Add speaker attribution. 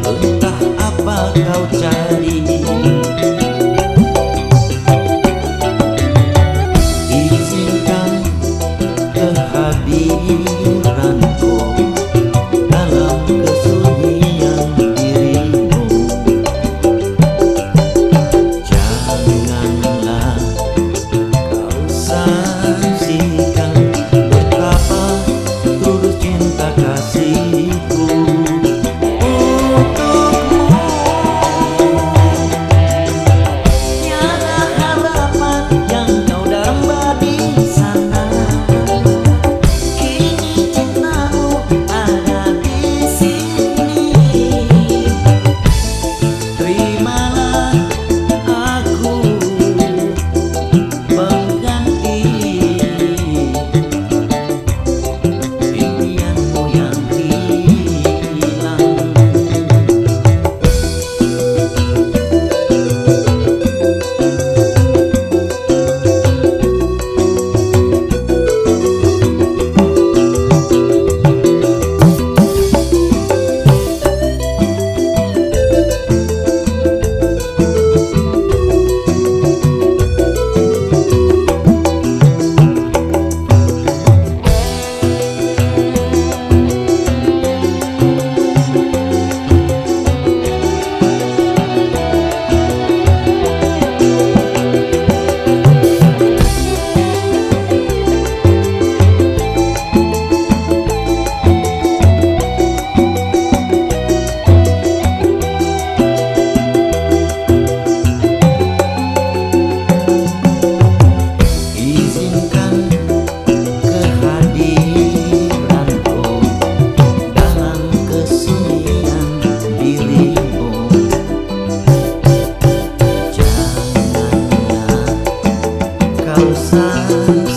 Speaker 1: Entah apa kau cari love.